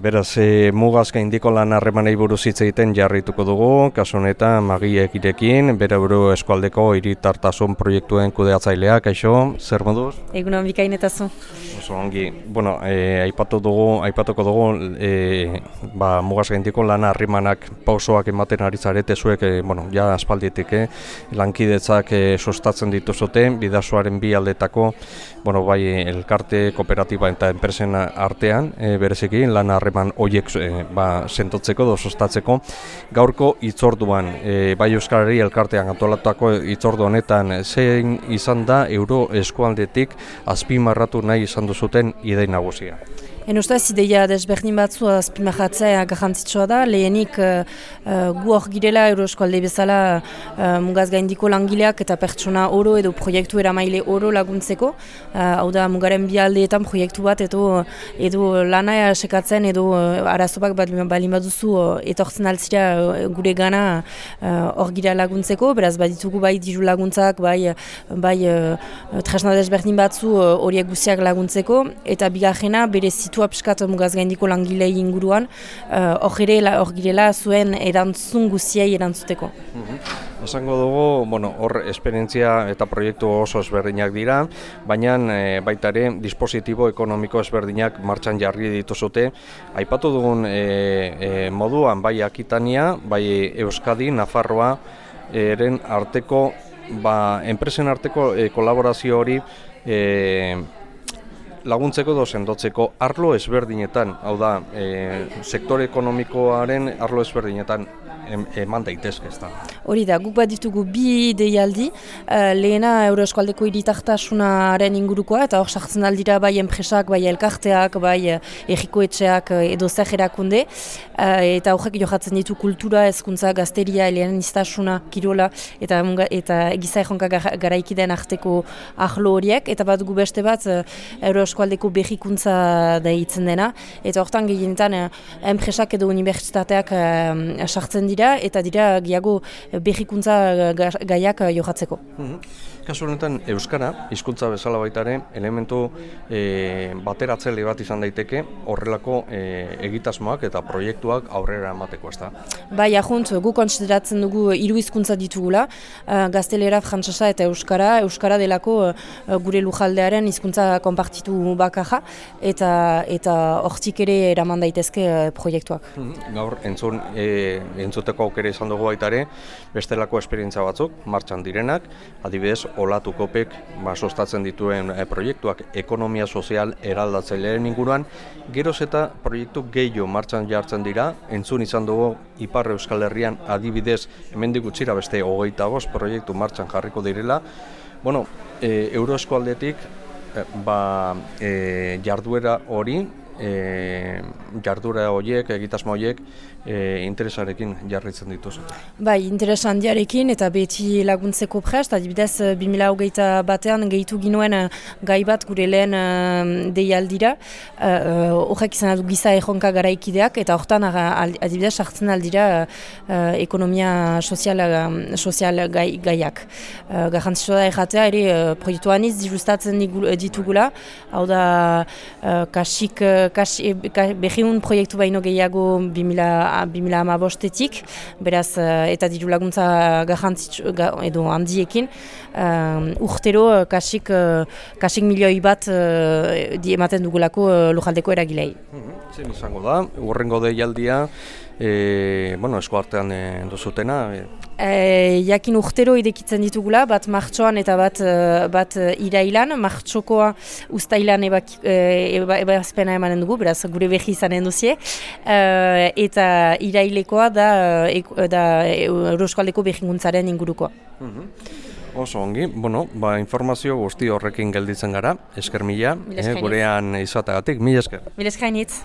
Beraz, e, mugazka indiko lan harremanei buruz hitz egiten jarrituko dugu, kasu honetan magiekirekin, bere buru eskualdeko hiritartasun proiektuen kudeatzaileak, kaixo, zer moduz? Egunon bikainetazu. Oso ongi, bueno, e, aipatu dugu, aipatuko dugu, e, ba, mugazka indiko lan harremanak pausoak ematen ari zarete zuek, e, bueno, ja aspalditik, eh, lankidetzak e, sustatzen dituzute, bidazoaren bi aldetako, bueno, bai, elkarte, kooperatiba eta enpresen artean, e, bereziki, lan harremanak harreman horiek e, ba, sentotzeko edo sustatzeko. Gaurko itzorduan, e, bai Euskarari elkartean antolatako itzordu honetan, zein izan da euro eskualdetik azpimarratu nahi izan duzuten idei nagusia? En ustez, ideia desberdin batzu azpimahatzea garrantzitsua da. Lehenik uh, gu hor girela Euroeskualde bezala uh, mugaz gaindiko langileak eta pertsona oro edo proiektu eramaile oro laguntzeko. hau da, mugaren bi aldeetan proiektu bat edo, edo lana sekatzen edo uh, arazopak bat balin baduzu uh, etortzen altzira gure gana hor uh, laguntzeko. Beraz, baditugu bai diru laguntzak, bai, bai uh, tresna desberdin batzu horiek uh, guziak laguntzeko. Eta bigarrena, bere zitua pskat mugaz gaindiko langilei inguruan, eh, hor uh, hor girela zuen erantzun guziei erantzuteko. Mm Esango dugu, bueno, hor esperientzia eta proiektu oso ezberdinak dira, baina e, baita ere dispositibo ekonomiko ezberdinak martxan jarri dituzute. Aipatu dugun e, moduan, bai Akitania, bai Euskadi, Nafarroa, eren arteko, ba, enpresen arteko e, kolaborazio hori, e, laguntzeko edo sendotzeko arlo ezberdinetan, hau da, e, sektore ekonomikoaren arlo ezberdinetan eman daitezke ez da. Hori da, guk bat ditugu bi deialdi, uh, lehena Euroeskualdeko iritartasunaren ingurukoa, eta hor sartzen aldira bai enpresak, bai elkarteak, bai errikoetxeak edo zer erakunde, uh, eta horrek johatzen ditu kultura, ezkuntza, gazteria, elean kirola, eta, eta egiza erronka garaikideen arteko ahlo horiek, eta bat gu beste bat uh, eskualdeko behikuntza da hitzen dena, eta hortan gehienetan eh, enpresak edo unibertsitateak eh, sartzen dira, eta dira giago behikuntza gaiak johatzeko. Mm Kasu honetan Euskara, hizkuntza bezala baitare, elementu e, bateratzaile bat izan daiteke horrelako e, egitasmoak eta proiektuak aurrera emateko, ezta? Bai, ahunt, gu konsideratzen dugu hiru hizkuntza ditugula, gaztelera, frantsesa eta euskara, euskara delako gure lujaldearen hizkuntza konpartitu bakarra eta eta hortik ere eraman daitezke proiektuak. Mhm. Gaur entzun e, entzuteko aukera izan dugu baita ere bestelako esperientzia batzuk martxan direnak, adibidez Olatu Kopek ba dituen e, proiektuak ekonomia sozial eraldatzaileen inguruan, geroz eta proiektu gehiago martxan jartzen dira, entzun izan dugu Ipar Euskal Herrian adibidez hemendik gutxira beste 25 proiektu martxan jarriko direla. Bueno, e, Euroeskualdetik Eh, ba, e, jarduera hori, e, jarduera horiek, egitasmo horiek, e, interesarekin jarritzen dituzu. Bai, interes handiarekin eta beti laguntzeko prest, adibidez 2008 batean gehitu ginoen uh, gai bat gure lehen uh, deialdira, horrek uh, izan du giza erronka garaikideak eta hortan adibidez sartzen aldira uh, ekonomia sozial, uh, sozial gai, gaiak. Uh, Garrantzitsua da erratea ere uh, proiektuan ditugula, hau da uh, kasik, kasik, behiun proiektu baino gehiago 2000 2000 ama bostetik, beraz, uh, eta diru laguntza garrantzitsu edo handiekin, uh, urtero uh, kasik, kasik milioi bat uh, ematen dugulako uh, lujaldeko eragilei. Mm Zer izango da, urrengo deialdia, e, bueno, esku artean e, duzutena, e, E, jakin urtero idekitzen ditugula, bat martxoan eta bat, uh, bat uh, irailan, martxokoa ustailan ebazpena eba, emanen dugu, beraz gure behi izanen duzie, uh, eta irailekoa da, uh, da Euroskoaldeko behinguntzaren ingurukoa. Mm Oso ongi, bueno, ba, informazio guzti horrekin gelditzen gara, esker mila, eh, gurean izatagatik, mila esker. Mila eskainitz.